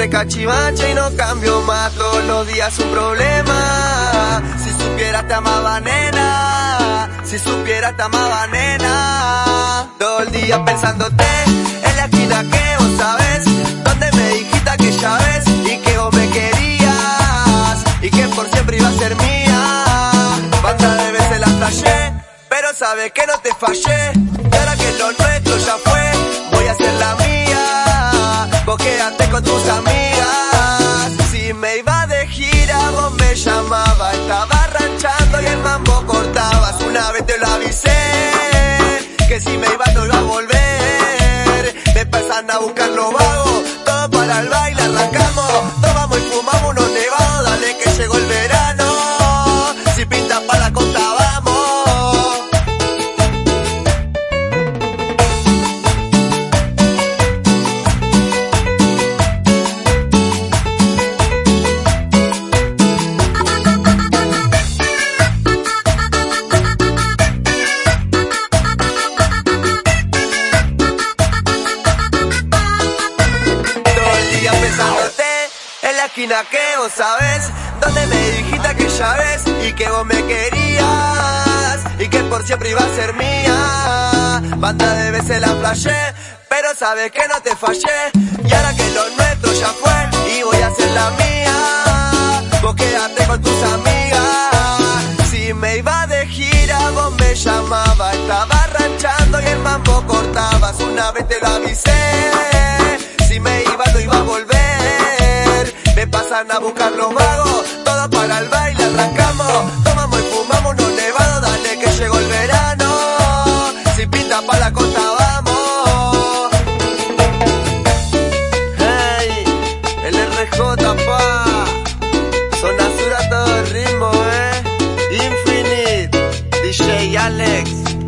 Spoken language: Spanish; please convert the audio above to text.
recachivacha y no cambio más todos los días un problema. Si supiera te amaba nena, si supiera te amaba nena. Todo el día pensándote en la esquina que vos sabes, donde me dijiste que ya ves y que vos me querías y que por siempre iba a ser mía. Banda de veces la fallé, pero sabes que no te fallé. Y ahora que lo nuestro ya fue, voy a ser la mía. Me llamabas. Estaba ranchando y el mambo cortabas. Una vez te lo avisé, que si me iba no iba a volver. Me pasan a buscar los vagos, todo para el baile arrancamos. Esquina que vos sabes, donde me dijiste que ya ves y que vos me querías y que por siempre iba a ser mía. Banda de veces la flashé, pero sabes que no te fallé y ahora que lo nuestro ya fue y voy a ser la mía. Vos quédate con tus amigas. Si me iba de gira, vos me llamabas, estaba van a buscar los vagos, todos para el baile arrancamos, tomamos y fumamos unos nevados, dale que llegó el verano, si pinta para la costa vamos. Hey, el RJ pa, zona sur a todo el ritmo, eh, Infinite, DJ Alex.